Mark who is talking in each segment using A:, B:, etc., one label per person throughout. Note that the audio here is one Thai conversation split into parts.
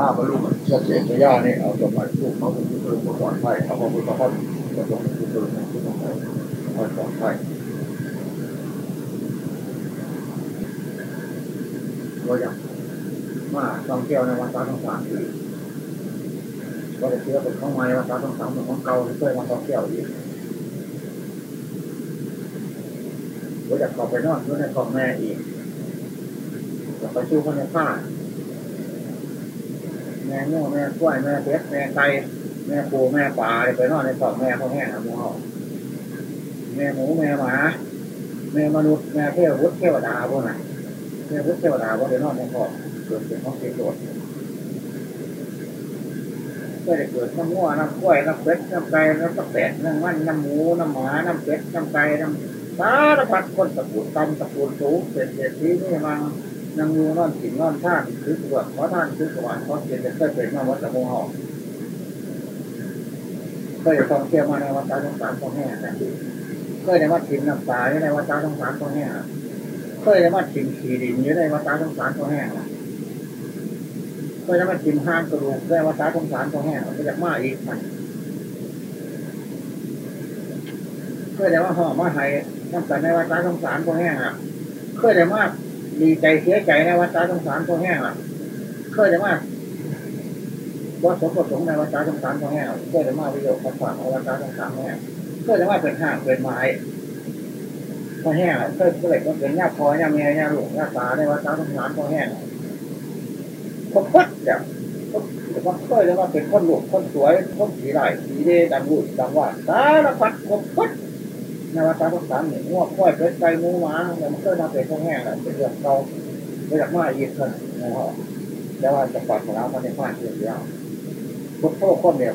A: ลาบรรลุเสถียระญานี่เอาสมบัติลูกเขาเป็นผู้เป็นผู้ปลอดภัยเอาพระพุทธพจน์ก็ต้องเป็นผู้เป็นผู้ปลอดภัยปลอดภัยเราอย่ากมาต้องเที่ยวในวันตาต้องสามปีก็จะเชื่อเป็นของไม้วันตาต้องสามเป็นของเก่าเพื่อมาต้องเที่ยวอีกเราอยากเข้าไปนอนเพื่อในของแม่อีกอยากไปชู้คนในผ้า ม่งูแม่กล้วยแม่เพชรแม่ไก่แม่ปูแม่ปลาไปนอนในของแม่เขาแห้งหมูแม่หมูแม่หมาแม่มนุษย์แม่เทววุฒิเทวดาพวกนั้นแม่วุฒิเทวดาพวกเดียวนอนในของเกิดเป็นของเกิดโดดก็ได้เกิดน้ำงัวน้ำกล้วยน้ำเป็ดน้ำไก่น้ำตะแปดน้ำมันน้ำหมูน้ำหมาน้ำเป็ดน้ำไก่น้ำสารพัดคนตะปูตำตะปูสูงเศษเศษที่นี่มัง นั่งอยู่นอนกินนอนท่านคือตัวขอท่านคือสวรรค์ขอเกียรติเคยเป็นมาวัดตะโมหอกเคยท่องเที่ยวมาในวัดตาสงสารของแห่นะเคยได้มาถิ่นน้ำตาในวัดตาสงสารของแห่เคยได้มาถิ่นขี่ดินอยู่ในวัดตาสงสารของแห่เคยได้มาถิ่นห้างกระดูกในวัดตาสงสารของแห่ก็อยากมาอีกมันเคยได้มาห่อมาไห้น้ำตาในวัดตาสงสารของแห่เคยได้มา ดีใจเสียใจในวัดตาสงสารของแห่อะเคยได้มาว่าสมประสงค์ในวัดตาสงสารของแห่เคยได้มาประโยชน์ขัดขวางในวัดตาสงสารแห่เคยได้มาเป็นห้างเป็นไม้พอแห้งเคยเคยก็เป็นหญ้าพอหญ้าเมียหญ้าหลวงหญ้าตาในวัดตาสงสารของแห่พบพัดแบบแต่ว่าเคยได้มาเป็นคนหลวงคนสวยคนสีไหลสีเดดังบุญดังว่าสารพัดพบพด นวัดตาสงสารเนี่ยงวกค่อยเป็นไก่มูหมาเนี่ยมันเคยมาเป็นพวกแห้งแหละเป็นเรื่องเราไม่อยากมาอีกคนนะครับแต่ว่าจะปลอดของเราพันในฟ้าเดียวพุทโธคนเดียว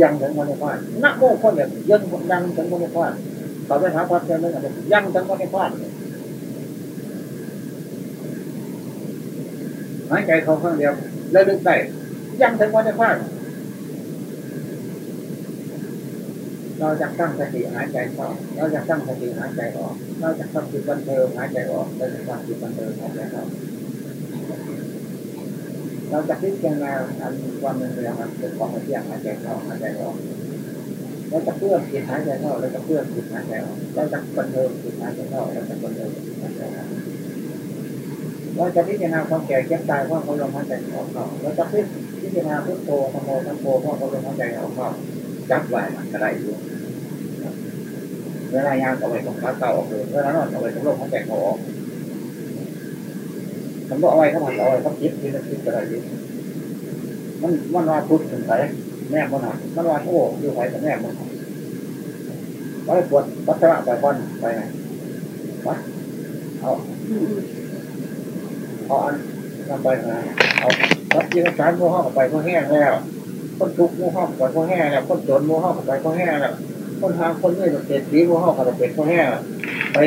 A: ยังถึงพันในฟ้านักโมคนเดียวยังยังถึงพันในฟ้าต่อไปหาพัดเจริญกันยังถึงพันในฟ้าหายใจเขาข้างเดียวแล้วลึกได้ยังถึงพันในฟ้า เราจะตั้งสติหายใจเข้า เราจะตั้งสติหายใจออก เราจะทำจิตบันเทิงหายใจออกเราจะทำจิตบันเทิงหายใจเข้าเราจะพิจารณาอันความเป็นเรื่องมันเป็นของเที่ยงหายใจเข้าหายใจออกเราจะเพื่อจิตหายใจเข้าเราจะเพื่อจิตหายใจออกเราจะบันเทิงจิตหายใจเข้าเราจะบันเทิงจิตหายใจออกเราจะพิจารณาความแก่เก็บตายว่าเขาลมหายใจออกเข้าเราจะพิจารณาพุทโธธรรมโมธรรมโมว่าเขาลมหายใจออกเข้าจับไว้มันก็ได้อยู่ เวลายางเอาไว้ตรงขาเก่าออกเลยเวลานอนเอาไว้ตรงโลกของแตกออกมันก็เอาไว้เข้ามาเอาไว้เขาคิดคิดคิดก็ได้อยู่มันมันว่าพุทธถึงไปแม่มันหักมันว่าโอ้อยู่ไปแต่แม่มันหักไปปวดปัสสาวะไปก้อนไปไหนวัดเอาเอาอันนำไปนเอาวัดที่รักษาโมห้องไปก็แห้งแล้วคนทุกข์โมห้องไปก็แห้งแล้วคนจนโมห้องไปก็แห้งแล้ว คนทางคนนี่มันเป็นสีมูห้องกับเป็นข้าแห้งไป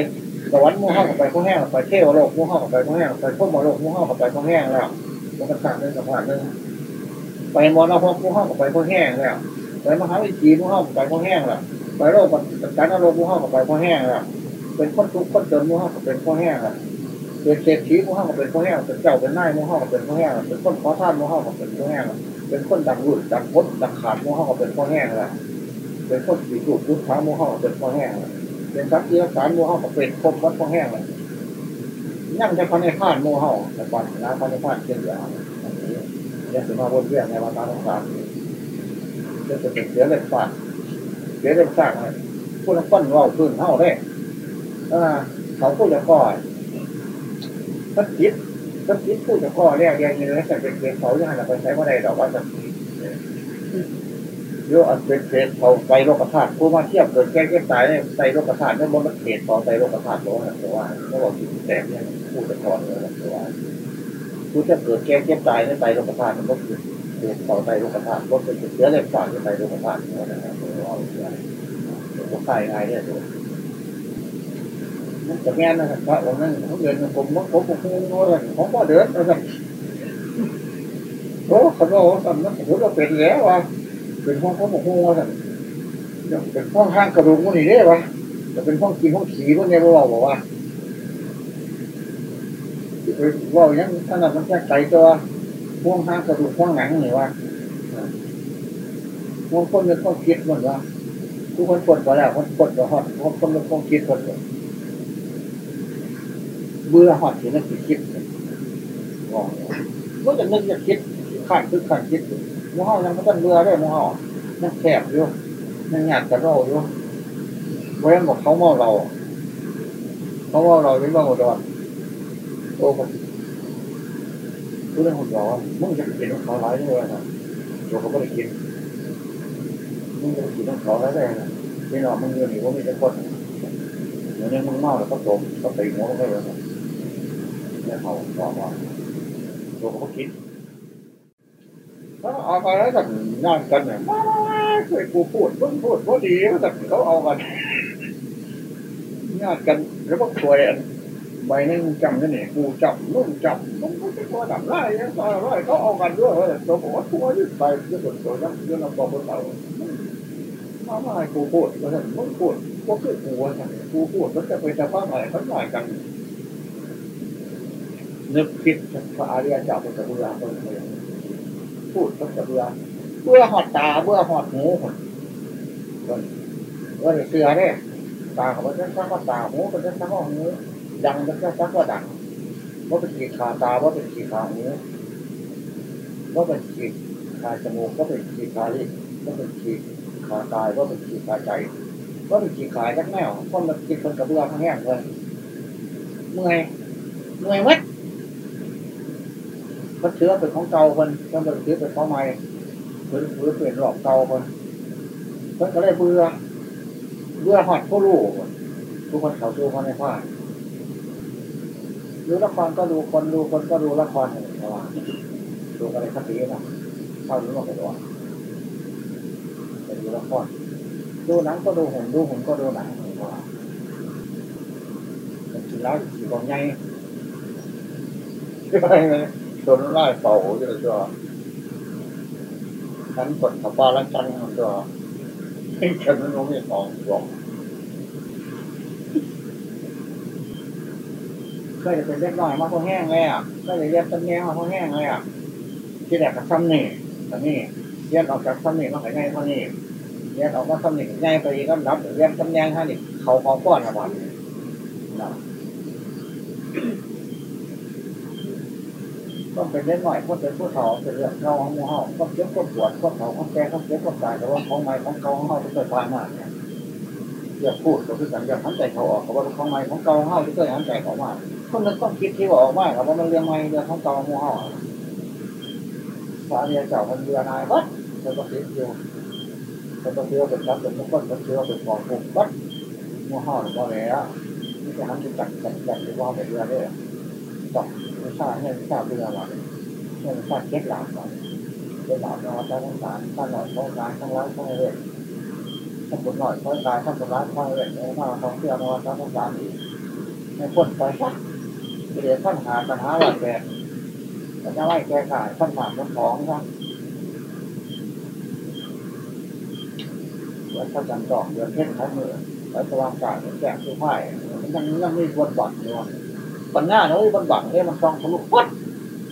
A: สวรรค์มูห้องกับไปข้าแห้งไปเที่ยวโลกมูห้องกับไปข้าแห้งไปพุ่มโลกมูห้องกับไปข้าแห้งแล้วมันก็สั่งเรื่องสะพานหนึ่งไปมอนาพมูห้องกับไปข้าแห้งแล้วไปมหาวิจีมูห้องกับไปข้าแห้งแล้วไปโลกการนรกมูห้องกับไปข้าแห้งแล้วเป็นคนทุกข์คนจนมูห้องกับเป็นข้าแห้งแล้วเป็นเศรษฐีมูห้องกับเป็นข้าแห้งเป็นเจ้าเป็นนายมูห้องกับเป็นข้าแห้งเป็นคนขอทานมูห้องกับเป็นข้าแห้งเป็นคนดังรุ่นดังพดดังขาดมูห้องกับเป็นข้าแห้งแล้ว เป็นคนสีถูกทุกขาโมห้องเป็นพ่อแห้งเป็นสักที่รักษาโมห้องเป็นครบวัดพ่อแห้งเลยนั่งจะพันในข้านโมห้องแต่ก่อนนะพันในข้านเช่นเดียวกันนี้เนี่ยถึงมาวนเวียนในวันตาต่างๆจะเป็นเสียเล็กฟาดเสียเล็กสร้างเลยพูดแล้วก้นว่าพื้นเท่าได้เขาพูดจะก่อนถ้าคิดถ้าคิดพูดจะก่อแรกแยังไงเลยแต่เป็นเกเขายังไงเราไปใช้ว่าใดดอกว่าจะเยออันเป็นเศษเขาไตโลกธาตุผู้มาเทียบเกิดแก้แก้ตายเนี่ยไตโลกธาตุนี่มันเศษของไตโลกธาตุโลนะแต่ว่าเขาบอกจิตแตกเนี่ยพูดจะถอนเลยแต่ว่าผู้จะเกิดแก้แก้ตายเนี่ยไตโลกธาตุมันก็คือเศษของไตโลกธาตุก็เป็นเชื้อเล็บฝาดในไตโลกธาตุนะครับเราเชื้อตัวใครง่ายเนี่ยตัวมันจะแง่นะครับพระองค์นั้นเขาเดินผมผมผมผมผมผมก็เดินนะครับโอ้เขาบอกว่าสำนักผมก็เป็นแล้วว่ะ เป็นห้องเขาบอกว่าสั่นเป็นห้องห้างกระดูกมันนี่ได้ปะแต่เป็นห้องกินห้องขี่พวกนี้พวกเราบอกว่าว่าอย่างนั้นขนาดมันแค่ไก่ตัวห่วงห้างกระดูกห่วงหนังนี่ว่าห่วงคนนึกคนคิดหมดว่าทุกคนกดไปแล้วคนกดไปหอดคนคนนึกคนคิดคนเบื่อหอดที่นั่นคิดคิดมองก็จะนึกจะคิดขันคือขันคิด มูเฮายังไม่ต้องเบื่อได้มูเฮานั่งแคบอยู่นั่งหยาดกระโดดอยู่เว้นบอกเขาเมาเราเขาเมาเราไม่เมาดอนโอ้ผมรู้เรื่องของเรามึงจะกินของเขาร้ายด้วยนะโยเขาไม่ได้กินมึงจะกินของเขาร้ายได้นะพี่น้องมึงเงินหนีว่ามีแต่คนเดี๋ยวนี้มึงเมาแล้วก็จมก็ตีหัวก็เลยนะแล้วเขาบอกว่าโยเขาคิด ถ้าเอาไปแล้วกันงานกันเนี่ยมาเคยกูพูดมึงพูดพอดีแต่เขาเอากันงานกันแล้วก็สวยอันใบนึงจำกันเนี่ยกูจำนุ่งจำมึงไม่ใช่ตัวจำได้ยังตัวอะไรเขาเอากันด้วยเลยตัวบอกว่าตัวยึดไปยึดตัวตัวยังยึดเราบอกคนเรามาไม่กูพูดแล้วมึงพูดก็คือกูว่ากูพูดมันจะไปจะฟ้าใหม่เขาหน่อยกันนึกคิดพระอริยเจ้าเป็นสัพยาคนเดียว พูดก็สัพยาเบื่อหอดตาเบื่อหอดหูคนคนว่าเสือเนี่ยตาเขาเป็นสักว่าตาหูเป็นสักว่าหูดังเป็นสักว่าดังว่าเป็นขีดขาตาว่าเป็นขีดขาหูว่าเป็นขีดขาจมูกว่าเป็นขีดขาลิ้นว่าเป็นขีดขาตายว่าเป็นขีดขาใจว่าเป็นขีดขาจักแนวคนละขีดคนกระเบื้องแห้งเลยเมื่อยเมื่อยมัด มันเชื้อเป็นของเก่าคนมันเป็นเชื้อเป็นของใหม่หรือหรือเปลี่ยนหลอกเก่าคนมันก็เลยเบื่อเบื่อหอดผู้รู้ทุกคนเขาสู้คนในผ้าดูละครก็ดูคนดูคนก็ดูละครเห็นไหมว่าดูอะไรคตินะเข้ารู้ว่าไปดูไปดูละครดูหนังก็ดูหุ่นดูหุ่นก็ดูหนังเห็นไหมว่ากินแล้วขี่กองใหญ่ใช่ไหม จนไล่เป่าเจะจะฉันกดขับปลาแล้วฉันก็ให้ฉันน้องไม่ตองหรอกเคยจะเป็นเล็กน้อยมาพอแห้งเลยอะก็เลยเรียกตำแหน่มาพอแห้งเลยอะที่แรกกับซ้ำนี่แต่นี่เรียนออกจากซ้ำนี่มาขายง่ายเท่านี้เรียนออกมาซ้ำนี่ง่ายไปก็รับเรียนตำแหน่ท่านี่เขาของก้อนนะวันนะ ต้องเป็นเล็กหน่อยก็เป็นผู้เฒ่าเป็นเรื่องเก่าของหมู่เฮาต้องเจ็บต้องปวดต้องเฒ่าต้องแก่ต้องเจ็บต้องตายแต่ว่าของใหม่ของเก่าของเฮาที่เคยผ่านมาเนี่ยอยาพูดก็คือกันอยากหันใจเขาออกเขาว่าของใหม่ของเก่าของเฮาที่เคยหันใจเขามาคนนึงต้องคิดที่ว่าออกมาครับว่ามันเรื่องใหม่เรื่องของเก่าของหมู่เฮาพระเรียเจ้าพันเรือนายวัดแล้วก็คิดอยู่แล้วก็เชื่อเป็นรับเป็นมุขก็เชื่อเป็นของผูกวัดหมู่เฮาบ่แล้วนี่จะหันไปจัดจัดจัดที่ว่าเป็นเรือได้ต้อง ไม่ทราบไม่ทราบเรือหรอกเรื่องการเก็บหลาบก่อนเก็บหลาบเราจะต้องการท่านหน่อยต้องการทั้งร้านทั้งเรื่องท่านบุญหน่อยต้องการท่านบุญร้านทั้งเรื่องแล้วมาท่องเที่ยวมาต้องการอีกในพ้นไปสักเดี๋ยวท่านหาปัญหาหลักแบบแต่จะไม่แก้ไขท่านหมากน้ำของนะแล้วท่านจันทร์เดือนเพ่งท้ายมือแล้วสว่างกายแสงสุภาพมันยังยังไม่บนบังอยู่ ปัญญาเนาะบนบังเนี่ยมันต้องทะลุวัด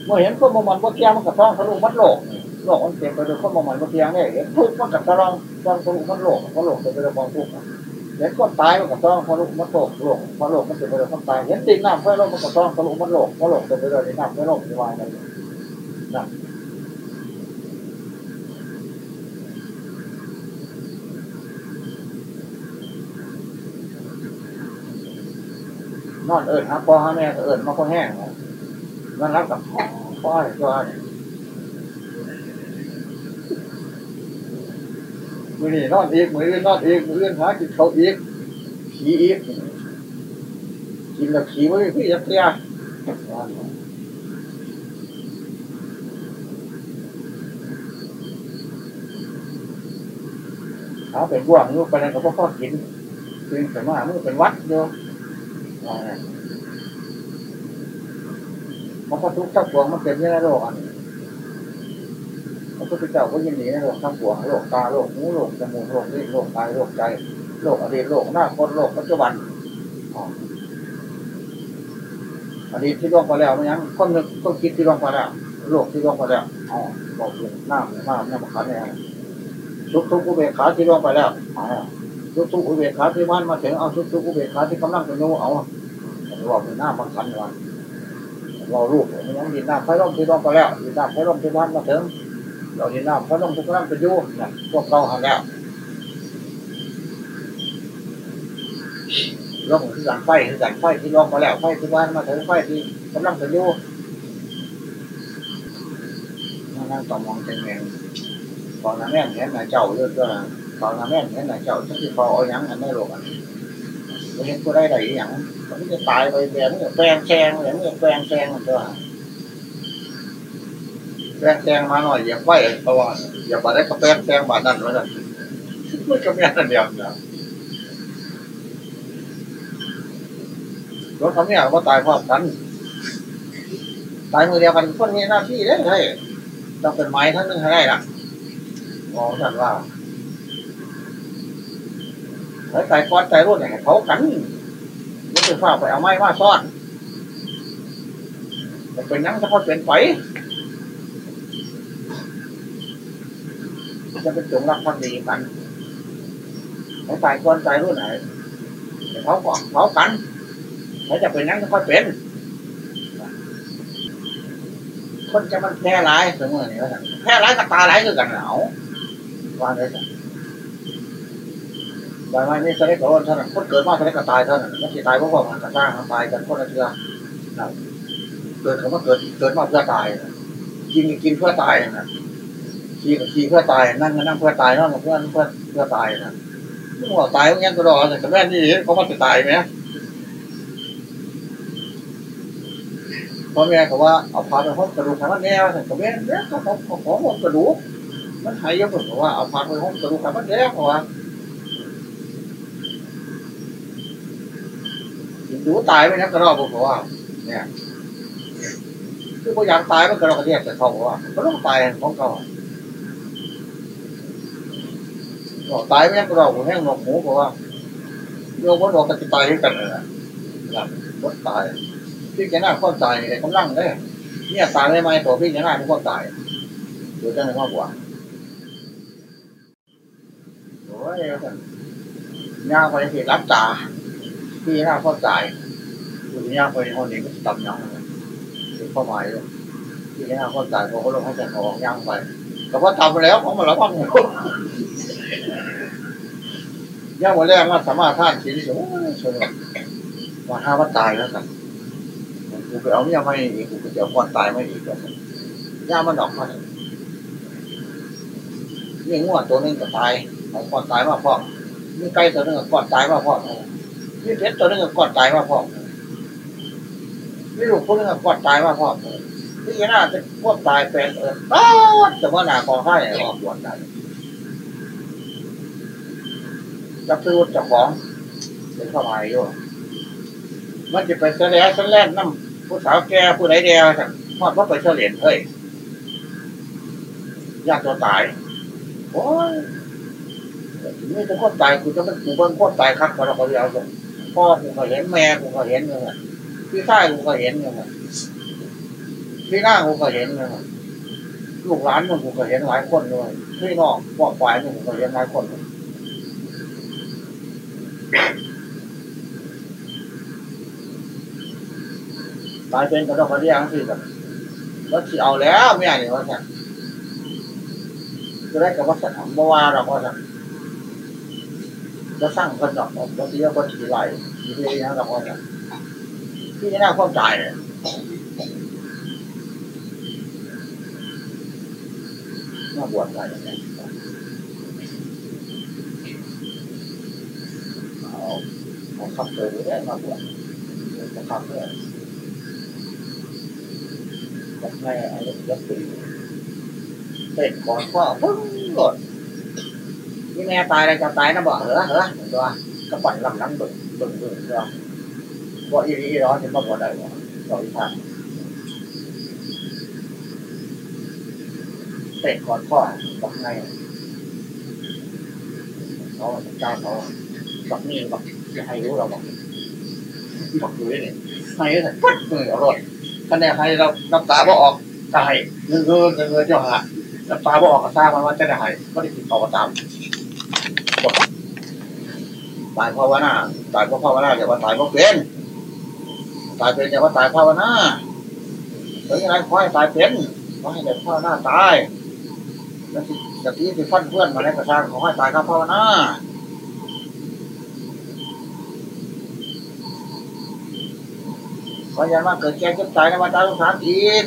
A: เมื่อเห็นคนมมันว่าเทียงมันกับท้องทะลุมัดโลกโลกมันเต็มไปด้วยคนมมันว่าเทียงเนี่ยเห็นทุกข์มันกับทะลองท้องทะลุมัดโลกมัดโลกเต็มไปด้วยความทุกข์เห็นคนตายมันกับท้องทะลุมัดโลกโลกวัดโลกมันเต็มไปด้วยความตายเห็นติ่งน้ำไฟลกมันกับท้องทะลุมัดโลกวัดโลกเต็มไปด้วยน้ำไฟลมที่วายนั่น นอนเอิญหาพ่อหาแม่ก็เอิญมาคนแห้งนั่นรับกับพ่อตัวนี่ยมือนี่นอนอีกมืออื่นนอนอีกมืออื่นหากินเขาอีกขีอีกกินกับขี่มือพี่ยักษ์ยาเอาเป็นบ่วงลูกไปนั่นก็พ่อกินคือแต่ว่ามันเป็นวัดเดียว มันก็ทุกข์ทั้งปวงมันเป็นที่ในโลกอันพระพุทธเจ้าก็ยินดีในโลกทั้งปวงโลกตาโลกหูโลกจมูกโลกลิ้นโลกกายโลกใจโลกอดีตโลกหน้าคนโลกปัจจุบันอดีตที่ล่วงไปแล้วมันยังคนนึกต้องคิดที่ล่วงไปแล้วโลกที่ล่วงไปแล้วอ๋อบอกเลยหน้าหน้าหน้าขันเนี่ยทุกทุกอุเบกขาที่ล่วงไปแล้วอ๋อ ทุกทุกอุเบกขาที่มันมาถึงเอาทุกทุกอุเบกขาที่กำลังจะโน้เอาบอกเป็นหน้ามันขันวันเราลูกมันยังดินหน้ำไฟร่มที่ล่วงไปแล้วดินหน้ำไฟร่มที่มันมาถึง เราดินหน้ำไฟร่มที่กำลังจะอยู่เนี่ยพวกเราหันแล้วล่องคือการไฟคือการไฟที่ล่วงไปแล้วไฟที่มันมาถึงไฟที่กำลังจะอยู่นั่งต่อมองเต็มแมงตอนนั้นแม่เห็นนายเจ้าเยอะก็ตอนนั้นแม่เห็นนาเจ้าเลบอันไม่เห็นก็ ได้ไหนอย่างมันจะตายไปแบบนี้แปลงแซงอย่างนี้แปลงแซงมันตัวแปลงแซงมาหน่อยอย่าไหวตัวอย่าบาดได้ก็แปลงแซงบาดนั่นแล้วกันมันก็ไม่อันเดียวนะรถเขาเนี่ยว่าตายพร้อมกันตายมือเดียวกันคนมีหน้าที่ได้ใช่ต้องเป็นไม้ทั้งนึงให้ได้ละมองท่านว่า ไอ้ตายก้อนตายรุ่นเนี่ยเขากันมันจะฟ้าไปเอาไม้มาซ่อนแต่เป็นยังเฉพาเป็นไฟจะเป็นจงรักภักดีกันไอ้ตายก้อนตายรุ่นไหนเขาก็เขากันเขาจะเป็นยังเฉพาเป็นคนจะมันแพ้ร้ายเสมอนี่ว่าแพ้ร้ายกับตาร้ายคือกันเหนาว่าได้ จ้ะบางวันนี่จะได้กับคนเท่านั้นคนเกิดมาจะได้กับตายเท่านั้นไม่ใช่ตายเพราะว่ามันกระซ่างตายกันคนละเทือเกิดคำว่าเกิดเกิดมาเพื่อตายกินกินเพื่อตายนะขี่ขี่เพื่อตายนั่งนั่งเพื่อตายนอนเพื่อเพื่อเพื่อตายนะมึงบอกตายมึงยังก็รอแต่แม่นี่เขามาจะตายไหมพ่อแม่เขาว่าเอาพาไปห้องกระดูกทางมันแนวแต่ก็แม่เนี่ยเขาของของของกระดูกมันหายเยอะเพราะว่าเอาพาไปห้องกระดูกทางมันแนวเพราะว่า ดูตายไปนะกระรอกเพราะว่า เนี่ยคือพยายามตายมันกระรอกเรียกแต่เขาบอกว่าก็ต้องตายของเขาบอกตายไม่ยังกระรอกผมแห้งหนกหมูเพราะว่าโยมบอกกันจะตายด้วยกันเลยนะรถตายพี่แกน่าความตายไอ้กำลังได้เนี่ยตายได้ไหมตัวพี่แกน่าเป็นความตายดูจะไม่มากกว่าโอ้ยยาไปที่รับตา พี่น่าความตายดูย่าไปคนนี้ก็ตับยังถึงข้อหมายเลยพี่แกน่าความตายพอเขาลงให้ใจออกย่างไปแต่ว่าทำไปแล้วเของมันแล้วพังย่างวันแรกว่าสามารถท่านชีวิตโอ้ยสนุกว่าถ้าว่าตายแล้วกันกูไปเอาเมียไม่อีกกูจะเอาคนตายไม่อีกแล้วย่ามันดอกมันนี่งวดตัวนึงก็ตายเอาคนตายมาพ่อมีไก่ตัวนึงก็ก่อนตายมาพ่อ มีเพชรตัวนึงก็ก่อนตายมาพ่อมีลูกคนนึงก็ก่อนตายมาพ่อที่น่าจะพวกตายเป็นเออต้นแต่ว่าหนาคอให้ออกบวชได้จับซื้อจับของเป็นเข้ามาอยู่มันจะไปแสดงแสดงน้ำผู้สาวแก่ผู้ใดเดียวสั่งพอดว่าไปเฉลี่ยเฮ้ยยากตัวตายโอ้ยนี่จะคนตายกูจะเป็นกูเป็นคนตายครับพอเราเดียวส่ง พ่อกูก็เห็นแม่กูก็เห็นเลยพี่ชายกูก็เห็นเลยพี่หน้ากูก็เห็นเลยลูกหลานมึงกูก็เห็นหลายคนเลยพี่น้องพวกฝ่ายมึงกูก็เห็นหลายคนตายเป็นกระดกกระเดียงที่แบบแล้วที่เอาแล้วไม่อยากเลยว่าสั่งจะได้กับว่าสั่งบ่ว่าเราว่าสั่ง จะสร้างคนดอกบางทีก็คนขี่ไหลขี่ไปยังอกว่าสั่งที่นี่น่าควาใจเลยน่าบวชใจอย่างนี้เอาเอาขับเลยได้มาบวชจะขับเลยจากในอารมณ์ยับปีเตะก่อนก็ปึ้งหลด นี่แม่ตายอะไรจะตายนะบอกเหรอเหรอตัวก็ปั่นลำน้ำบึ้งบึ้งบึ้งตัวบอกอีรีร้อนจะมาบอกได้บ่บอกอีทางเตะก่อนก็บักในเขาจ้าเขาบักนี่บักจะให้รู้เราบอกบักอยู่นี่ให้ใส่ปั๊บมืออร่อยคะแนนให้เราน้ำตาบ่ออกตายเงินเงินเงินเจ้าหาแล้วปลาบ่ออกกระซ่ามันว่าจะได้หายก็ได้ติดต่อตาม ตายภาวนาตายเพราะภาวนาแต่ว่าตายเพราะเป็นตายเป็นแต่ว่าตายภาวนาเฮ้ยอะไรขอให้ตายเป็นขอให้แต่ภาวนาตายแล้วจะที่ที่ฟันเพื่อนมาในกระซ่าขอให้ตายข้าภาวนาขออย่ามาเกิดแก่เจ็บตายในวันตายสงสารอีก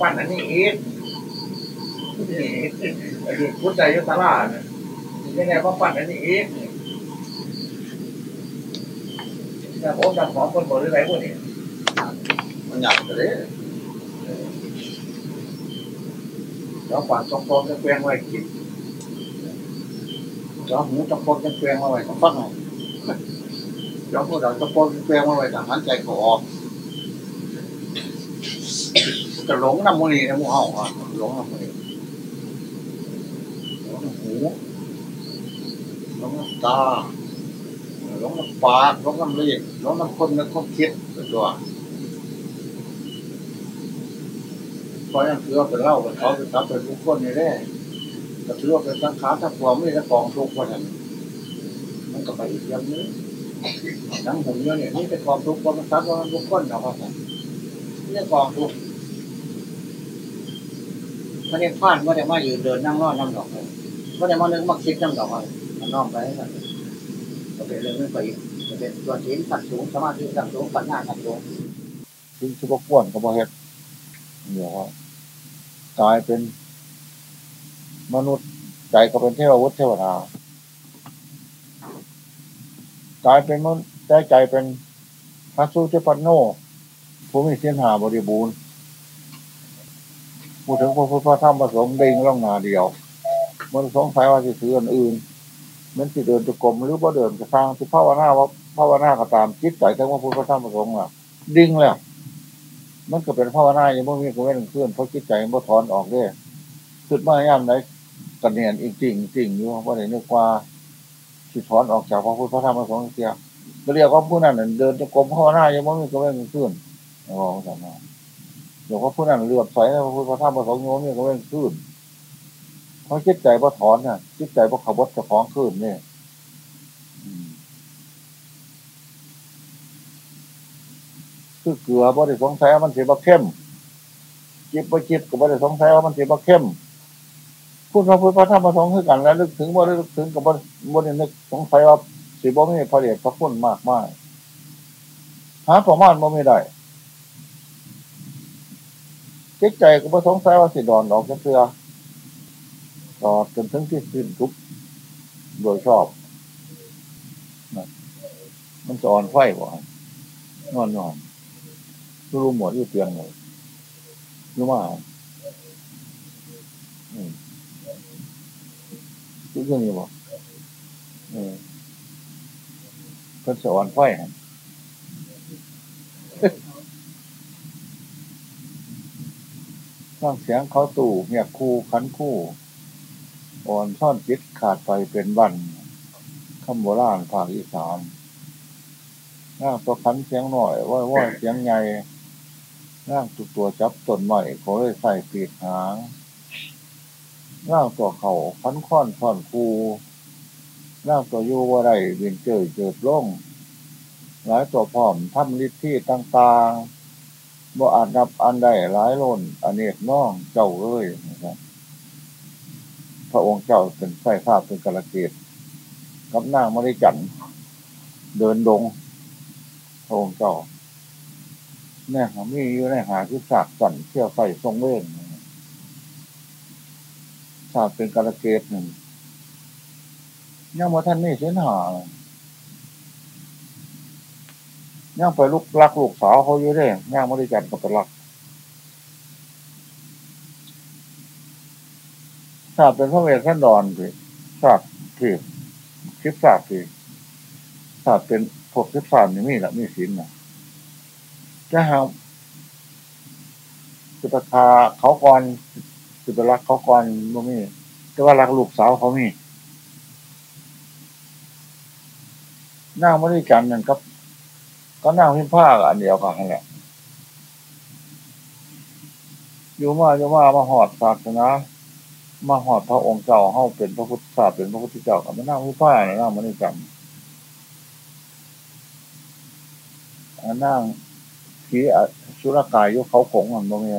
A: ก็ยังมาปั้นอันนี้อีกอ้ที่พุทธใจยุทธราชยังไงก็ปั้นอันนี้อีกแต่ผมจำของคนหมดหรือไรพวกนี้มันหยาบเลยแล้วฝากจงปองจะเปลียงไว้กินแล้วหูจงปองจะเปลียงไว้กับฟังแล้วพวกเราจงปองจะเปลียงไว้กับหันใจเขาออก จะหลงน้ำมันนี่น้ำมูเห่าอะหลงน้ำมันนี่หลงน้ำหูหลงน้ำตาหลงน้ำปากหลงน้ำลิ้นหลงน้ำคนนึกคนคิดตัวเพราะยังถือว่าเป็นเล่าเป็นเขาเป็นทับเป็นทุกคนนี่แน่ก็ถือว่าเป็นสังขารถ้าความไม่ได้กองทุกคนนั้นมันก็ไปอีกอย่างนี้ทั้งผมเนี่ยนี่เป็นกองทุกคนมันทับว่าทุกคนนะครับนี่กองทุกมั นเนี่ยพลาดว่ได้มาอยู่เดินนั่งนอนนั่งดอกเลยว่ได้มาเรื่องมาคิดนั่งดอกเลยมันนอกไปนั่นก็เป็นเรื่องนี้ไปอีกเป็นตัวชิ้นขัดสูงสมาธิขัดสูงปัญญาขัดสูง
B: ถึงสุบกวนก็บ่เฮ็ดเดี๋ยวกลายเป็น มนุษย์ใจก็เป็นเทววุฒิเทวดากลายเป็นมนุษย์ใจเป็นพระสุเจปันโนผู้มีเส้นหาบริบูรณ์ พูดถึงพระพุทธธรรมประสงค์เด้งล่องนาเดียว มันสงสัยว่าจะถืออันอื่นมันสิเดินจะกรมหรือว่าเดินจะสร้างที่ภาวนาว่าภาวนาก็ตามจิตใจทั้งพระพุทธธรรมประสงค์อะ ดิ่งแล้วมันก็เป็นภาวนาอย่างพวกนี้ก็ไม่ต้องเคลื่อนเพราะจิตใจมันถอนออกได้ขึ้นมาย่ำไหนกันเนียนจริงจริงอยู่ว่าไหนนึกว่าสิถอนออกจากพระพุทธธรรมประสงค์เสียก็เรียกว่าผู้นั้นเดินจะกรมภาวนาอย่างพวกนี้ก็ไม่ต้องเคลื่อนบอกว่าไเดี๋ยวว่าผู้นั้นเลือดใสในพระพุทธธรรมประสงค์โน้มนี่ก็ไม่ต้องเคลื่อนเพราะจิตใจว่าถอนน่ะจิตใจว่าขบวจะของขึ้นเนี่ยคือเกลือบ่ได้สงสัยว่ามันเสียบะเข้มจิบบ่จิบก็บ่ได้สงสัยว่ามันเสียบะเข้มพูดพระพุทธพระธรรมพระสงฆ์คือกันแล้วลึกถึงบ่าลึกถึงกับบ่บ่ได้นึกสงสัยว่าสีบ่มีผลิตพระคุณมากมากหาประมาณบ่ไม่ได้ จิตใจก็บ่สงสัยว่าสิดอนออกจากเสือต่อจนถึงที่สิ้นทุกโดยชอบ มันจะอ่อนไฟบ่นอนนอนรู้หมดที่เตียงเลยรู้ว่ารู้เรื่องนี้บอกเออเพิ่นสอนไฟฮะ สร้างเสียงเขาตู่เมียคู่ขันคู่อ่อนซ่อนจิตขาดไปเป็นวันคำโบราณภาคอีสานน่าตัวขันเสียงหน่อยว่าว่าเสียงใหญ่ร่างตัวตัวจับต้นใหม่ขาเลยใส่ปีกหางร่างตัวเขาพันค้อนท่อนคูร่างตัวยูว่าไรเวียนเจอเจิดล่งหลายตัวพร้อมทำฤทธิ์ที่ต่างๆ บ่อาจนับอันใดหลายล้นอเนกน้องเจ้าเอ้ยนะครับพระองค์เจ้าเป็นไส้ภาพเป็นกระเกตกับนางมริจันเดินดง พระองค์เจ้าเนี่ยมีอยู่ในหาคือสากสั่นเที่ยวใส่ทรงเว้นสากเป็นกระเกตหนึ่งย่างมาท่านนี่เส้นหาย่ ย่างไปลูกรักลูกสาวเขาอยู่ได้ย่างไม่ได้จัดกับรักสากเป็นพระเวสสันดรสิสากที่คลิปสากที่สากเป็นพวกคลิปสากนี่มีละมีศีลนะจะหาจุดราเขาก่อนจุดรักเขาก่อนบ่มีแต่ว่ารักลูกสาวเขามีนั่งไม่ได้กันนั่นครับ ก็นั่งพิมพ์ผ้าอันเดียวกันแหละอยู่มาอยู่มามาหอดศาสนามาหอดพระองค์เจ้าเข้าเป็นพระพุทธศาสเป็นพระพุทธเจ้ากับมานั่งพิมพ์ผ้าเนี่ยนั่งไม่ได้กันนั่งผีสุรกายยกเขาขงมันบ่มี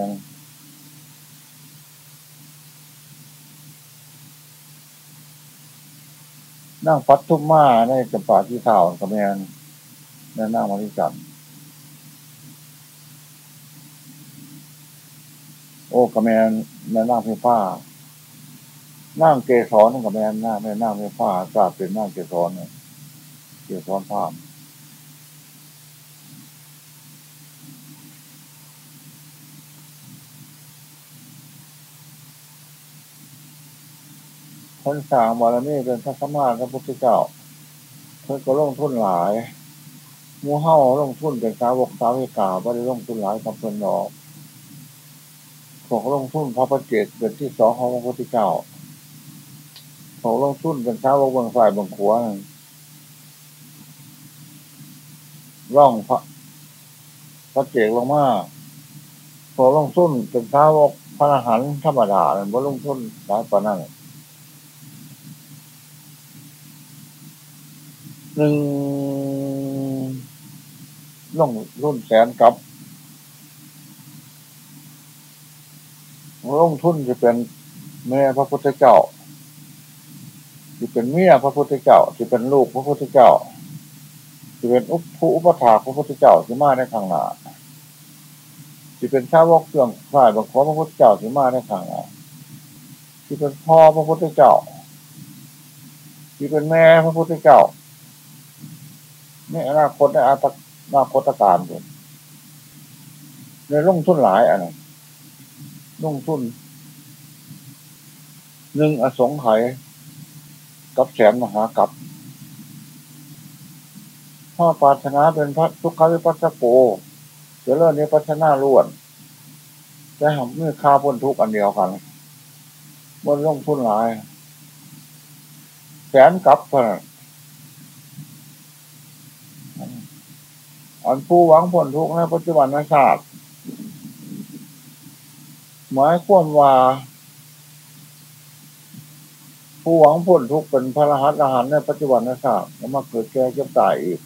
B: นั่งฟัดทุกมาในจำปาที่เท่ากับแมน นั่นั่งมาที่จันโอ้กับแมนนั่นั่งเพีผ้านั่งเกสรกับแมนนั่งแม่นั่งเพีผ้าจาเป็นนั่งเกสรเนี่ยเกสรผ้าคนสางบารมีเป็นพระสมมาพระพุทธเจ้าเพิ่นก็ลงทุนหลาย มูเฮาลงทุนเป็นสาวกสาวิกาบ่ได้ลงทุนหลายกับเพิ่นอกพวกลงทุนพระประเจกเป็นที่สองของพระพุทธเจ้าพวกลงทุนเป็นสาวกบางฝ่ายบางขวาร่องพระพระเจกลงมาพวกลงทุนเป็นสาวกพระอรหันต์ธรรมดาเนี่ยบ่ลงทุนหลายปานนั้นหนึ่ง ลงรุ่นแสนกับลงทุนจะเป็นแม่พระพุทธเจ้าจะเป็นเมียพระพุทธเจ้าจะเป็นลูกพระพุทธเจ้าจะเป็นอุปผู้อุปถาพระพุทธเจ้าที่มาในข้างหน้าจะเป็นชาวกเครื่องฝ่ายบางขอพระพุทธเจ้าที่มาในข้างหน้าที่เป็นพ่อพระพุทธเจ้าที่เป็นแม่พระพุทธเจ้าในอนาคตในอาต นาคตการเลยในลงทุนหลายอะไรลงทุนหนึ่งอสงไขยกับแสนมหากับพ่อปาถนาเป็นพระทุกขวิปัสสโกเจริญในปัชนาล้วนจะทำเมื่อค่าพ้นทุกอันเดียวกันบนลงทุนหลาย แสนกับเท่านั้น อันผู้หวังผลทุกข์ในปัจจุบันนชาติหมายความว่า ผู้หวังผลทุกข์เป็นพระรหัสอาหารในปัจจุบันนชาติแล้วมาเกิดแก่เก็บตายอีก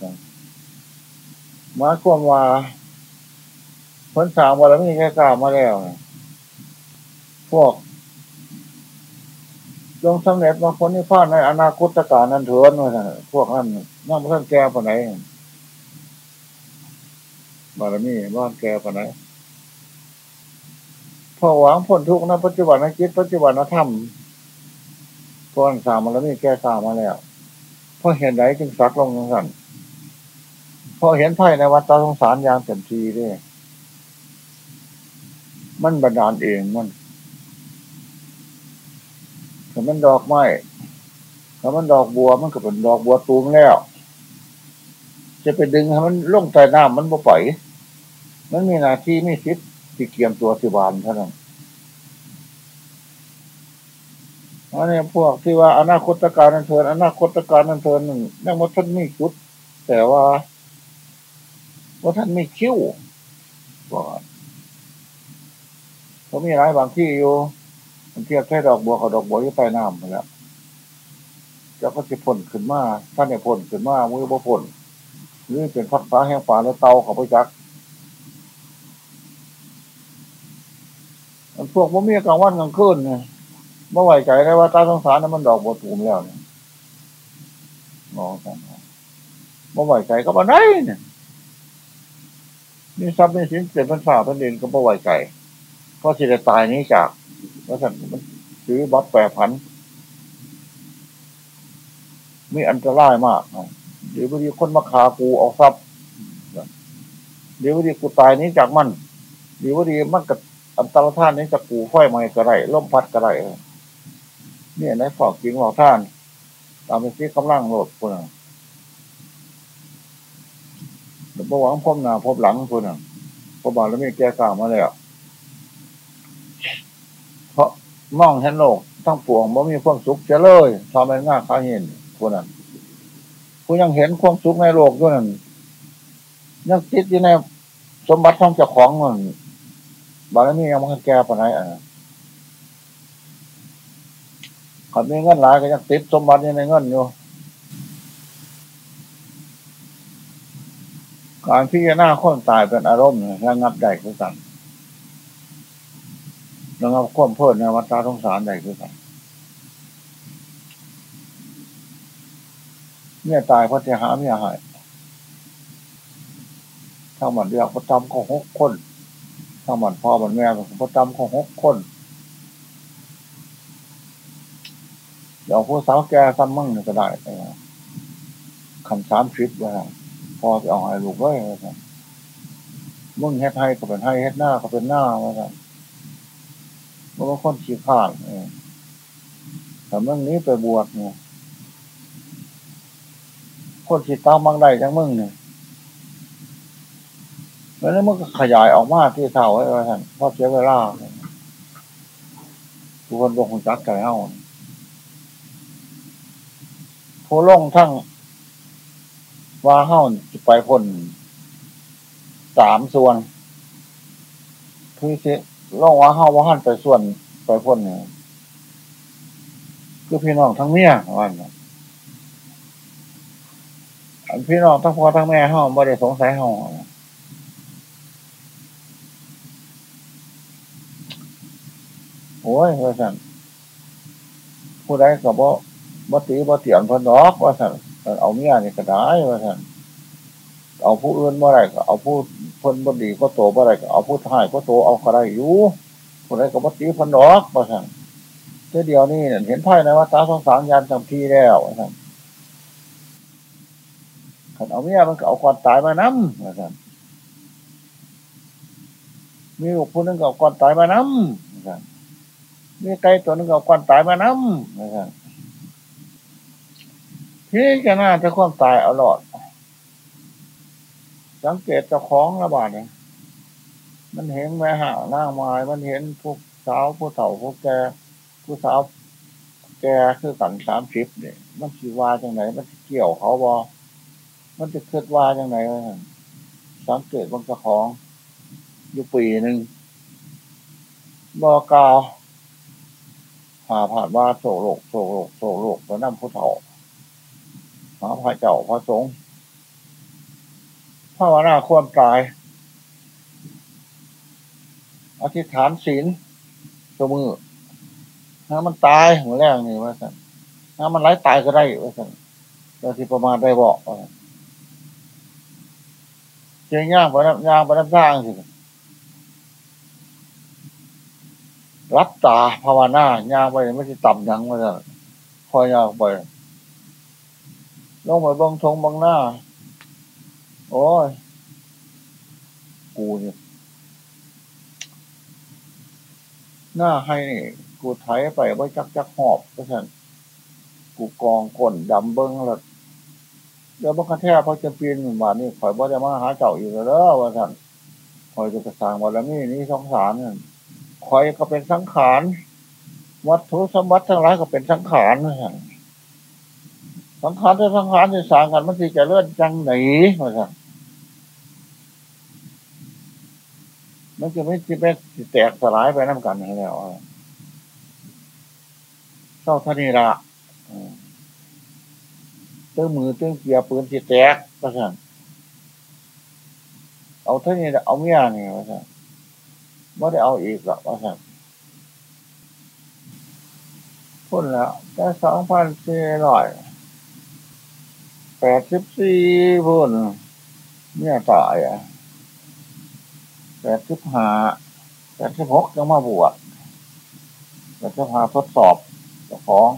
B: หมายความว่าพ้นสามวันแล้วไมีแค่กล้ามาแล้วพวกลงสำเร็จมาคนที่พลาดในอนาคตการนั้นเถินพวกนั้นนั่งมาท่านแก่ปไหน บารมีบ้านแก่ปะนะพอหวังพ้นทุกข์นะปัจจุบันนจิตปัจจุบันนธรรมพอนสามบารมีแก่สามมาแล้วพอเห็นไหนจึงสักลงสั่นพอเห็นไพ่ในวัดตาสงสารยางเต็มทีด้วยมันบันดาลเองมันถ้ามันดอกไม้ถ้ามันดอกบัวมันก็เป็นดอกบัวตูมแล้ว จะไปดึงให้มันลงใต้น้ำมันบ่ปล่อย มันมีหน้าที่ไม่คิดที่เกียมตัวสิบานเท่านั้นอันนี้พวกที่ว่าอนาคตการนันเทินอนาคตการนันเทินนั่นแม่มดท่านไม่ชุด แต่ว่าว่าท่านไม่คิ้วว่าเขามีหลายบางที่อยู่มันเทียบแค่ดอกบัวกับดอกบัวที่ใต้น้ำไปแล้วจะก็จะพ่นขึ้นมาท่านเนี่ยพ่นขึ้นมามือบ่พ่นหรือเป็นพักฟ้าแห้งฟ้าแล้วเตาเขาไปจัก พวกบ่มีกลางวันกลางคืนเนี่ยเมื่อไหวใจได้ว่าตาสงสารนั้นมันดอกบัวตูมแล้วเนี่ยมองกันเมื่อไหวใจก็มาได้เนี่ยนี่ทรัพย์นี่สินเกิดพันฝ่าพันเด่นก็เมื่อไหวใจเพราะสิจะตายนี้จากว่าสันมันซื้อบัตรแปรพันมีอันตรายมากเดี๋ยวพอดีคนมาขากูเอาทรัพย์เดี๋ยวพอดีกูตายนี้จากมันเดี๋ยวพอดีมันกับ อันตรธานนี้จะปูไฟไหม้กระไรล่มพัดกระไรเนี่ยในฝอกจิงหลอกท่านตามไปที่กำลังโหลดคนน่ะเดี๋ยวหวังพบหน้าพบหลังคนน่ะพอบาแล้วไม่แก้กล่าวมาแล้วเพราะมองเห็นโลกทั้งปวงบ่มีความสุขเจเลยทำเป็นง่าขาเห็นคนนั้นผู้ยังเห็นความสุขในโลกด้วยนั้นยังติดอยู่ในสมบัติของเจ้าของมัน บารมียังมันแก่ปานไหนอะขันมีเงินหลายก็ยังติดสมบัติในเงินอยู่ การพิจารณาคนตายเป็นอารมณ์ระงับได้คือกันระงับความเพิ่นในวัฏฏะสงสารได้คือกันเนี่ยตายเพราะจะหาเมียหายถ้ามันเรียกประจำของหกคน ถ้ามันพ่อมันแม่ประจำของหกคนเดี๋ยวผู้สาวแก่ซ้ำมั่งก็ได้คำสามชิดว่าพอจะเอาให้ลูกไว้มึงเฮ็ดให้ก็เป็นให้เฮ็ดหน้าก็เป็นหน้าว่าสั่มันก็คนขี้ขานแต่เมื่อนี้ไปบวชเนี่ยคนขี้ตามบางใดจังมึงเนี่ย แล้วนี่มันก็ขยายออกมาที่เท่าไว้ว่าท่านพอเสียเวลาทุกคนบงคุณจักไก่เฮ้าผู้ลงทั้งว่าเฮ้าจะไปพ้นสามส่วนคือสิล่องว่าเฮ้าว่าหันไปส่วนไปพ้นเนี่ยคือพี่น้องทั้งเมียวันพี่น้องทั้งพ่อทั้งแม่เฮ้าไม่ได้สงสัยเฮ้า โอ้ยว่าสั่นผู้ใดก็บ่บ่ตีบ่เตียนพนอกว่าสั่นเอาเมียนี่ก็ได้ว่าสั่นเอาผู้อื่นบ่ได้ก็เอาผู้คนบ่ดีก็โตบ่ได้ก็เอาผู้ท้ายก็โตเอาก็ได้อยู่ผู้ใดก็บ่ตีพนอกว่าสั่นเท่เดียวนี่เห็นไพ่ในวัดตาสองสามยานจำพีแล้วว่าสั่นขันเอาเมียมันก็เอาความตายมาน้ำว่าสั่นมีลูกผู้นึงก็เอาความตายมาน้ำว่า มีไก่ตัวนึงเอาความตายมาน้ำนะครับพี่จะน่าจะความตายเอาหลอด สังเกตเจ้าของระบาดเนี่ยมันเห็นแม่ห่างนั่งไม้มันเห็นพวกสาวผู้เฒ่าพวกแกผู้สาวแกคือกันสามสิบเนี่ยมันสีวาจังไหน มันเกี่ยวเขาบอมันจะเคิดว่าจังไหนสังเกตบางเจ้าของอยู่ปีหนึ่งบอกาว หาผ่านว่าโศโลกโศโลกโศโลกแล้วนั่ผู้เฒ่าหาพระเจ้าพระสงฆ์ภาวนาควรตาย อธิษฐานศีลสมือถ้ามันตายหัวแรกนี่ว่าสันถ้ามันไร้ตายก็ได้ว่าสันเราที่ประมาณได้บอกเจียงย่างไปน้ำย่างไปน้ำสร้างสิ รับตาภาวนาย่างไปไม่ใช่ต่ำยังมาจะคอยย่างไปลงไปบังทงบังหน้า โอ้ย กูเนี่ยหน้าให้นี่กูไถไปไว้จักจักหอบก็ฉันกูกองก้นดำเบิ้งแล้วเดี๋ยวบังคับแท้พอจะปีนมานี่ข่อยบ่ได้มาหาเจ้าอยู่แล้วว่าท่านข่อยจะกระสางบารมีนี้สงสารนั่น คอยก็เป็นสังขาร วัตถุสมบัติทั้งหลายก็เป็นสังขารนะฮะสังขารจะสังขารจะสางกันมันสิจะเลื่อนจังไหนนะฮะมันจะไม่จะเป็นแตกสลายไปน้ำกันแล้วเศร้าท่านีละตื้อมือตื้อเกียร์ปืนสิแตกก็สั่นเอาท่านี้เอาเมียนี่ก็สั่น ไม่ได้เอาอีกหรอกว่าสั่งพุ่นแล้วได้สองพันสี่ร้อยแปดสิบสี่พุ่นเนี่ยตายอะแปดสิบห้าแปดสิบหกยังมาบวชแปดสิบห้าทดสอบเจ้าของ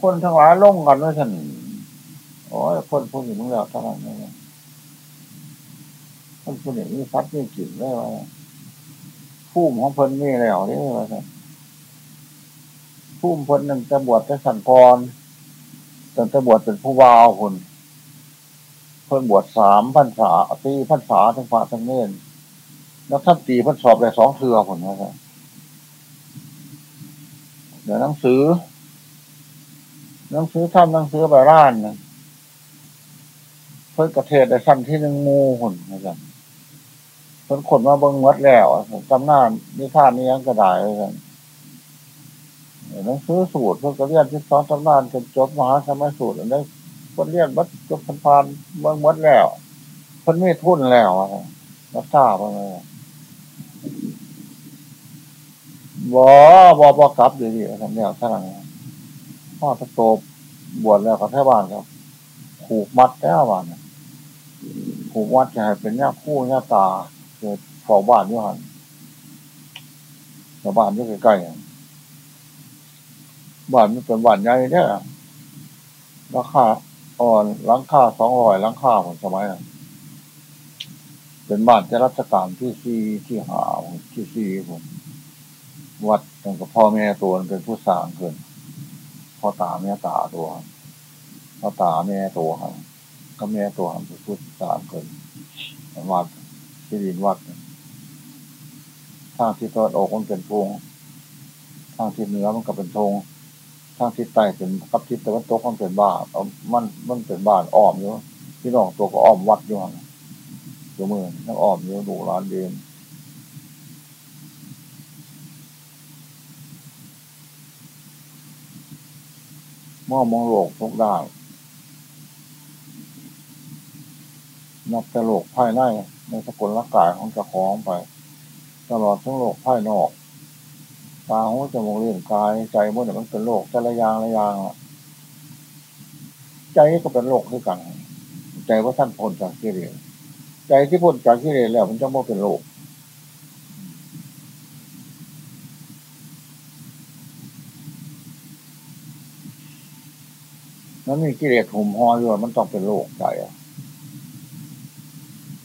B: คนทั้งหลายลงกันด้วยท่านโอ้ยคนพวกนี้มึงแล้วเท่านั้นเอง มันคนนี้ฟัดมีกลิ่นได้ว่าพุ่มของเพิ่นมีแล้วนี่ว่าสันพุ่มเพิ่นนั่นจะบวชจะสันพรแต่จะบวชเป็นผู้วาวคนเพิ่นบวชสามพันษาสี่พันษาทั้งฝ่าทั้งเน่นแล้วท่านตีพันสอบได้สองเทือผลนะครับเดี๋ยวหนังสือ หนังสือทำหนังสือใบร้านนะเพื่อกระเทศได้สั้นที่หนึ่งมูหุ่นนะครับ เพิ่นคนมาเบิ้งวัดแล้วจำหน้านิทานนี้ยังกระไดเลยกันหนังสือสูตรเพื่อกระเรียนที่สอนจำนานจนจบมหาสมัยสูตรอันนี้เพิ่นเรียนวัดจบพันพานเบิ้งวัดแล้วเพิ่นไม่ทุนแล้วรักษาไปเลยบ่บ่บ่กลับดีดีทำเนี่ยท่านพ่อตะโตบวชแล้วกับแท่บ้านครับผูกมัดแท่บ้านผูกมัดจะให้เป็นญาคู่ญาตา เกิดเฝ้าบ้านอยู่หันชาวบ้านอยู่ใกล้ๆบ้านมันเป็นบ้านใหญ่เนี่ยราคาอ่อนหลังค่าสองร้อยหลังค่าของสมัยนั้นเป็นบ้านจะรัชกาลที่สี่ที่หาที่สี่ผมวัดตั้งแต่พ่อแม่ตัวเป็นผู้สร้างเกินพ่อตาแม่ตาตัวพ่อตาแม่ตัวหันก็แม่ตัวเป็นผู้สร้างเกินวัด ที่ดินวัดทางที่ตะวันออกมันเป็นพวงทางที่เหนือมันก็เป็นธงทางที่ใต้เป็นกับทิศตะวันตกมันเป็นบ้านมันมันเป็นบ้านอ้อมอยู่ที่น้องตัวก็อ้อมวัดอยู่ตัวมือนักอ้อมอยู่ดูร้านเดินมอมองโลกทุกด้าน นับแต่โลกภายในในสกุลร่างกายของเจ้าของไป ตลอดทั้งโลกภายนอก ตาหูจมูกเลี้ยงกาย ใจมันเนี่ยมันเป็นโลกแต่ละอย่างละอย่างใจก็เป็นโลกด้วยกัน ใจว่าท่านพ้นจากกิเลสใจที่พ้นจากกิเลสแล้ว มันจะไม่เป็นโลกมันมีกิเลสหุ่มห่ออยู่มันต้องเป็นโลกใจอะ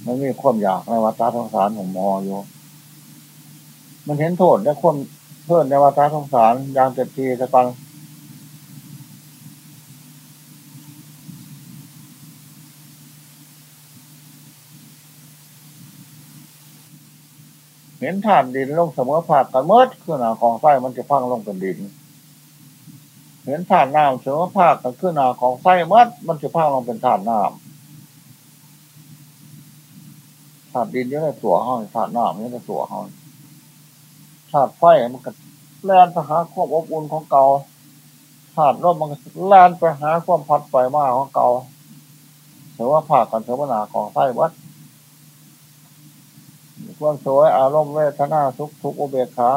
B: มันมีความอยากในวัฏสงสารหุ่มออยู่ มันเห็นโทษและความเพิ่มในวัฏสงสารอย่างเต็มที่สตังเห็นฐานดินลงเสมอภาคกันเมื่อคือหนาของไส้มันจะพังลงเป็นดิน เห็นฐานน้ำเสมอภาคกันคือหนาของไส้เมื่อมันจะพังลงเป็นฐานน้ำ ฐานดินยังในตัวห้องฐานน้ำยังในตัวห้องฐานไฟมันก็แล่นไปหาความอบอุ่นของเก่าฐานร่มมันก็แล่นไปหาความพัดไฟมาของเก่าเสมอภาคกันเสมอหนาของไส้เมื่อความสวยอารมณ์เวทนาสุขทุกอุเบกขา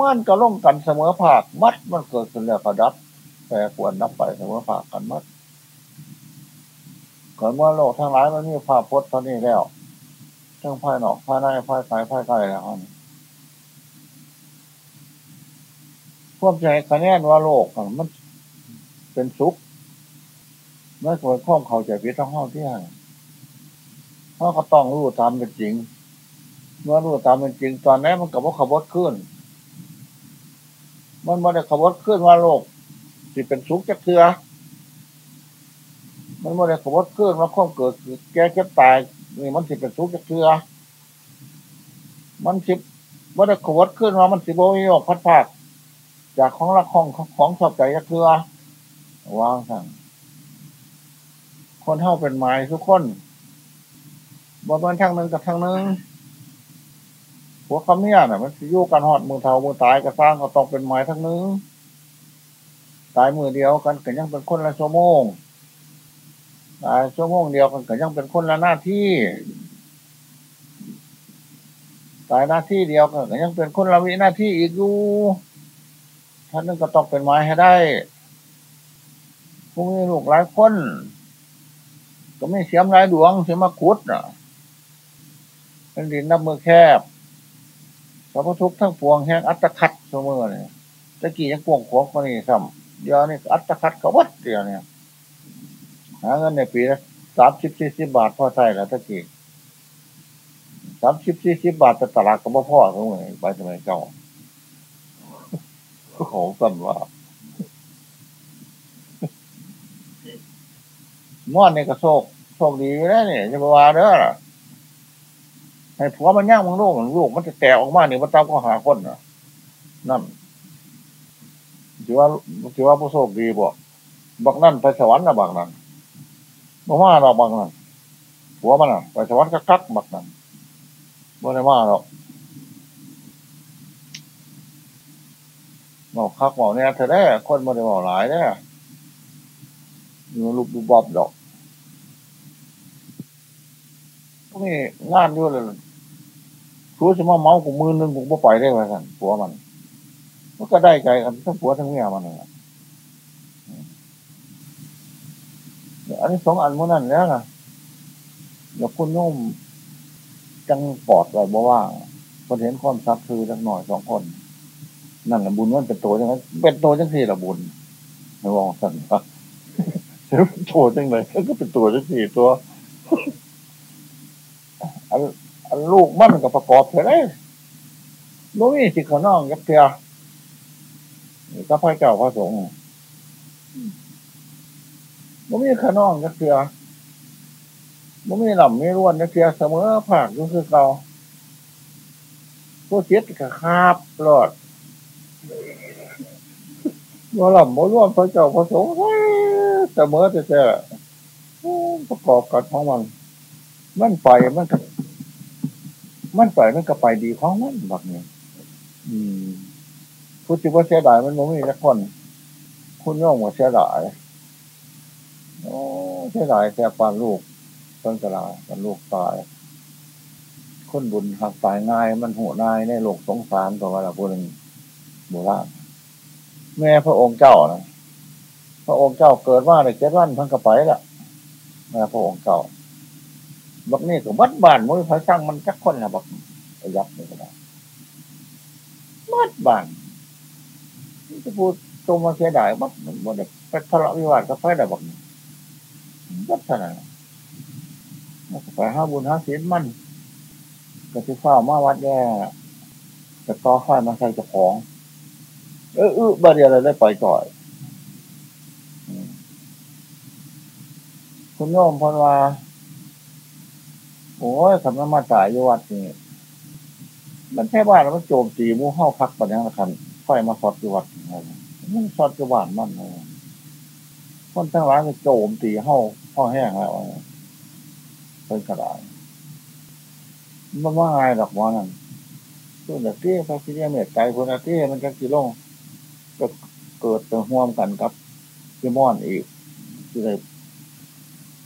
B: มันก็ล่งกันเสมอภาคมัดมันเกิดขึ้นแล้วก็ดับแต่ควรดับไปเสมอภาคกันมัด ก่อนเมื่อโลกทั้งหลายมันมีภาพพจน์เท่านี้แล้วทั้งภายนอกภายในภายใต้ภายใต้แล้วควบใจคะแนนว่าโลกมันเป็นสุขไม่ควรข้อมเขาใจพิษทั้งห้องที่ห่างเขาก็ต้องรู้ตามเป็นจริง เมื่อรู้ตามเป็นจริง ตอนนี้มันกับว่าขบวขึ้น มันมาได้ขบวขึ้นว่าโลกที่เป็นสุขจะเถื่อ มันมาได้ขบวขึ้นว่าข้อมเกิด แก่เก็บตายนี่มันสิเป็นสุขจะเถื่อมันสิว่าได้ขบวขึ้นว่ามันสิบโบยกพัดภาคจากของรักของของชอบใจจะเถื่อวางสั่งคนเท่าเป็นไม้ทุกคนบนมันทางหนึ่งกับทางหนึ่งหัวคำเนี่ยน่ะ มันอยู่กันหอดมือเทามือตายก็สร้างก็ต้องเป็นไม้ทั้งนึงตายมือเดียวกันก็ยังเป็นคนละชั่วโมง ชั่วโมงเดียวกันก็ยังเป็นคนละหน้าที่ตายหน้าที่เดียวกันก็ยังเป็นคนละวิหน้าที่อีกอยู่ท่านนึงก็ต้องเป็นไม้ให้ได้พวกนี้ลูกหลายคน ก็ไม่เสียมหลายดวงเสียมาคุดอะเป็นดินนับมือแคบสัพพทุกทั้งปวงแห้งอัตคัดเสมอเนี่ยตะกี้ยังปวงขวงคนนี้ซ้ำเดี๋ยวนี่อัตคัดเขาวัดเดียวเนี่ย หาเงินในปีละสามสิบสี่สิบบาทพ่อใช่แล้วตะกี้สามสิบสี่สิบบาทแต่ตลาดก็บ่พ่อเสมอไปสมัยเก่าโอ้สั่นว่าม่อนในกระโชกโชคดีแล้วเนี่ยจะมาว่าเด้อให้ผัวมันย่างมันลูกลูกมันจะแตกออกมาเนี่ยมันตามก็หาคนนะนั่นถือว่าถือว่าผู้โชคดีบอกบักนั่นไปสวรรค์นะบักนั่น บ่มาหรอกบักนั่นผัวมันอะไปสวรรค์กักบักนั่นบ่ได้มาหรอกบอกคักบอกเนี่ยเธอได้คนบ่ได้บอกหลายเนี่ยลูกบูบอบดอกพวกนี้งานอยู่เลยผัวจะมาเมากูมือนึงกูบ่ปล่อยได้ไว้กันผัวมันมันก็ได้ใจกันทั้งผัวทั้งเมียมันเลย อันนี้สองอันมันนั่นแล้วนะเดี๋ยวคุณนุ่มจังปอดไว้บ่ว่างคนเห็นความซับคือจังหน่อยสองคน นั่นแหละบุญมันเป็นตัวจังไงเป็นตัวจังสี่ละบุญไม่วองสั่นปะเป็นตัวจังเลยก็เป็นตัวจังสี่ตัวอันอันลูกมันกับประกอบเท่าไรลูกนี่สิเขาน้องยักเทียก็พระเจ้าพระสงฆ์ มันมีขนองยักเทียมันมีหล่ำมีร่วนยักเทียเสมอภาคก็คือเก่าผู้เจ็ดกับคาบรอดว่าหล่ำบ่ร่วนพระเจ้าพระสงฆ์เสมอแต่แต่ประกอบกันของมัน มันไปมันก็มันไปมันก็ไปดีของมันแบบนี้อืมพูดถึงว่าเสียดายมันไม่มีสักคน คุณย่องว่าเสียดาย โอ้เสียดายแค่ปานลูกต้นกระลาปานลูกตายคนบุญหักตายง่าย มันหัวนายในโลกสงสารตัวว่าเราพูดถึงโบราณแม่พระองค์เจ้านะพระองค์เจ้าเกิดว่าในเจ็ดวันทั้งกระไปละแม่พระองค์เจ้าบักนี่ก็วัดบ้านมือพระช่างมันจักคนนะบักยับนี่ก็ได้วัดบ้านจะพูดตรงมาเสียดายบักมันบ่ได้ไปทะเลาะวิวาทกับไฟได้บักนี่ วัดขนาดไปห้าบุญห้าศีลมันก็ที่ฝ้ามาวัดแย่แต่ต่อไฟมาใส่จ้าของ เออเออบาเดียอะไรได้ปล่อยจ่อยคุณโยมพนว่า โอ้ยสำนักมาจ่ายยวัดนี่มันแค่บ้านมันโจมตีมู่เฮ้าพักปัญญาคันไฟมาสอดยวัดมันสอดยวัดมันเลย คนทั้งหลายก็โจมตีเฮ้าพ่อแห้งแล้วเป็นกระดาษมันว่าไงดอกว่านั่นตัวเด็กที่พระพิเเมตใจคนที่มันจะกี่ลงก็เกิดเป็นห่วมกันกับที่ม่อนอีกที่ได้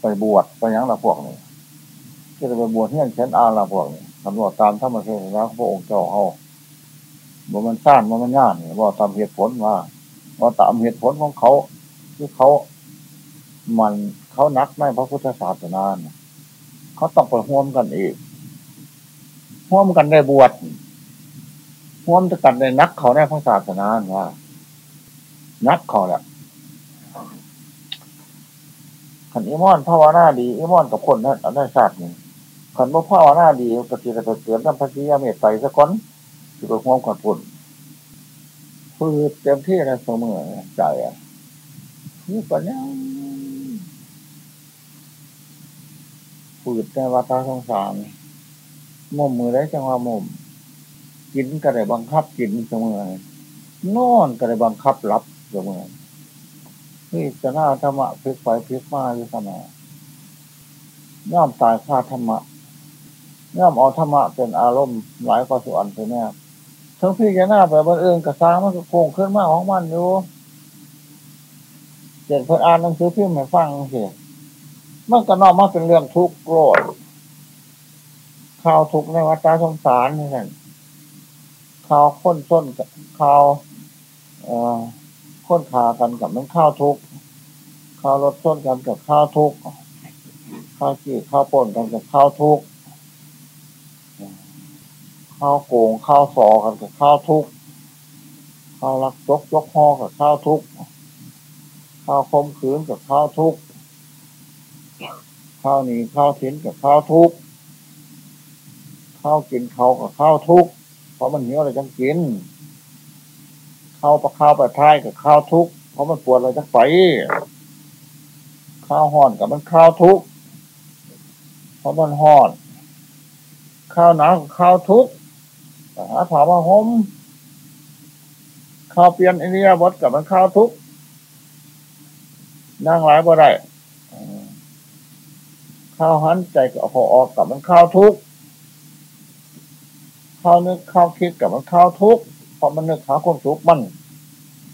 B: ไปบวชไปยังละพวกนี้ที่จะไปบวชเฮี้ยนเช่นอาละพวกนี้ตำรวจตามธรรมเทศนาพระองค์เจ้าเขาบ่มันสร้างบ่มันย่านเนี่ยว่าตามเหตุผลว่าว่าตามเหตุผลของเขาที่เขา มันเขานักในพระพุทธศาสนาเขาต้องไปห่วมกันอีกห่วมกันได้บวชห่วมกันในนักเขาในพระศาสนาว่านักเขาแหละขันอิมอนภาวนาดีอิมอนกับคนนั้นได้ศาสตร์นี่ขันบ่ภาวนาดีปฏิจะเกิดน้ำพระสียเมตไตสักคนคือไปห่วงก่อนปุ่นพืชเต็มที่นะเสมอใจอะนี่ปัญญา ฝืดในวัฏสงสารมุมมือได้จังว่ามุมกินก็ได้บังคับกินเสมอนอนก็ได้บังคับรับเสมอนี่จะน่าธรรมะพลิกไปพลิกมาอยู่เสมอย่อมตายค่าธรรมะย่อมเอาธรรมะเป็นอารมณ์หลายกว่าส่วนไปแน่ทั้งพี่จะหน้าไปบนเอิงกระซ้างมันก็โค้งขึ้นมาของมันอยู่เจ็ดเพื่ออ่านหนังสือพิมพ์ให้ฟังเสีย มันก็นอกมาเป็นเรื่องทุกข์โกรธข่าวทุกข์ในวัฏสงสารนี่นั่นข่าวค้นส้นข่าวค้นขากันกับมันข้าวทุกข์ข่าวรถส้นกันกับข้าวทุกข์ข้าวจีข้าวป่นกันกับข้าวทุกข์ข้าวโกงข้าวสอกันกับข้าวทุกข์ข้าวรักยกยกหอกับข้าวทุกข์ข้าวคมขืนกับข้าวทุกข์ ข้าวหนีข้าวทิ้นกับข้าวทุกข้าวกินเขากับข้าวทุกเพราะมันเหนียวอะไรจังกินข้าวประข้าวประท้ายกับข้าวทุกเพราะมันปวดอะไรจังไปข้าวห่อนกับมันข้าวทุกเพราะมันห่อนข้าวหนาวกับข้าวทุกหาผ่ามาห่มข้าวเปลี่ยนอินเดียบดกับมันข้าวทุกนั่งหลายบ่ได้ ข้าวหันใจกับพอออกกับมันข้าวทุกข์ข้าวนึกข้าวคิดกับมันข้าวทุกข์พราะมันนึกหาความสุขมัน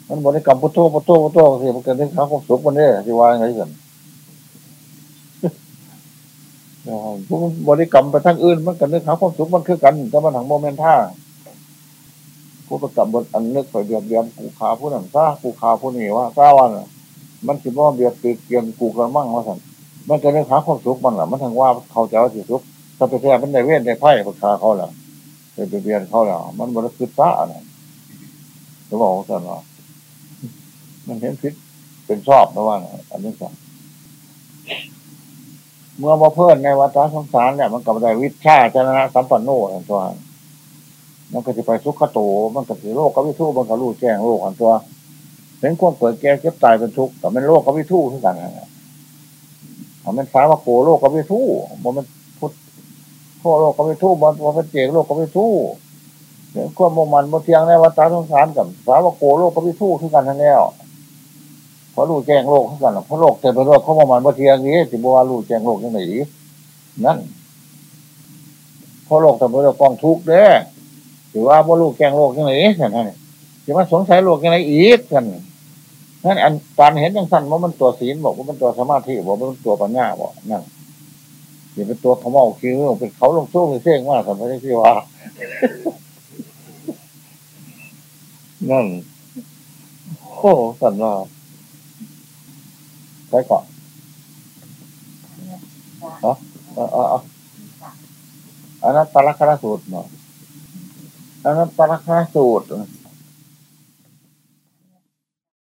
B: มันบริกรรมพุทโธพุทโธพุทโธสิมันเกิดนึกหาความสุขมันเนี่ยที่ว่าไงกันผู้บริกรรมไปทั้งอื่น มันกันนึกหาความสุขมันคือกันแต่มันถังโมเมนท่าผู้ประกำบนอันนึกไปเบียดเบียนกูขาผู้นั้นซากูขาผู้นี้ว่าซาวันมันคิดว่าเบียดตีเกียนกูกระมั่งว่าสัน มันจะนึกหาความสุขมันหละมันถึงว่าเขาจะเอาสิสุขถ้าไปแท้มันในเว้นในไพ่ปราเขาแหละไปเบียนเขาแล้ว มันบริสุทธิ์ซะนะจะบอกว่าสันว่ามันเห็นพิษเป็นชอบนะว่าอันนี้สันเมื่อมาเพิ่นในวัฏสงสารเนี่ยมันกับได้วิชาชนะสัมปันโนอันตัวมันก็จะไปสุขโต มันก็จะโลกกวิทูมันก็รู้แจ้งโลกอันตัวเห็นความเกิดแก่เก็บตายเป็นทุกข์แต่มันโลกกวิทูขึ้นกันนะ มันสาวโกโลกกวิทูมันมันพุทธพ่อโลกกวิทูมันมันเจกโลกกวิทูเห็นความโมมันโมเทียงในวัฏสงสารกับสาวโกโลกกวิทูขึ้นกันทั้งแล้วพอรู้แจ้งโลกขึ้นกันเพราะโลกเต็มไปด้วยเขาโมมันโมเทียงนี้สิบัวรู้แจ้งโลกยังไงนั่นเพอโลกเต็มไปด้วยกองทุกข์เด้อถือว่าบ่ลูกแกงโลกยังไงกันนั่นถือว่าสงสัยโลกยังไงอีกกัน นั่นอันตอนเห็นยังสั้นว่ามันตัวศีลบอกว่ามันตัวสมาธิบอกว่ามันตัวปัญญาบอกนั่นอย่าเป็นตัวเขาเมาคิวเป็นเขาลงสู้เป็นเสี่ยงมากสัมผัสที่ว่านั่นโอ้สันว่าใช่ก่อนอ๋ออ๋ออันนั้นตาลักษณสูตรเนาะอันนั้นตาลักษณสูตร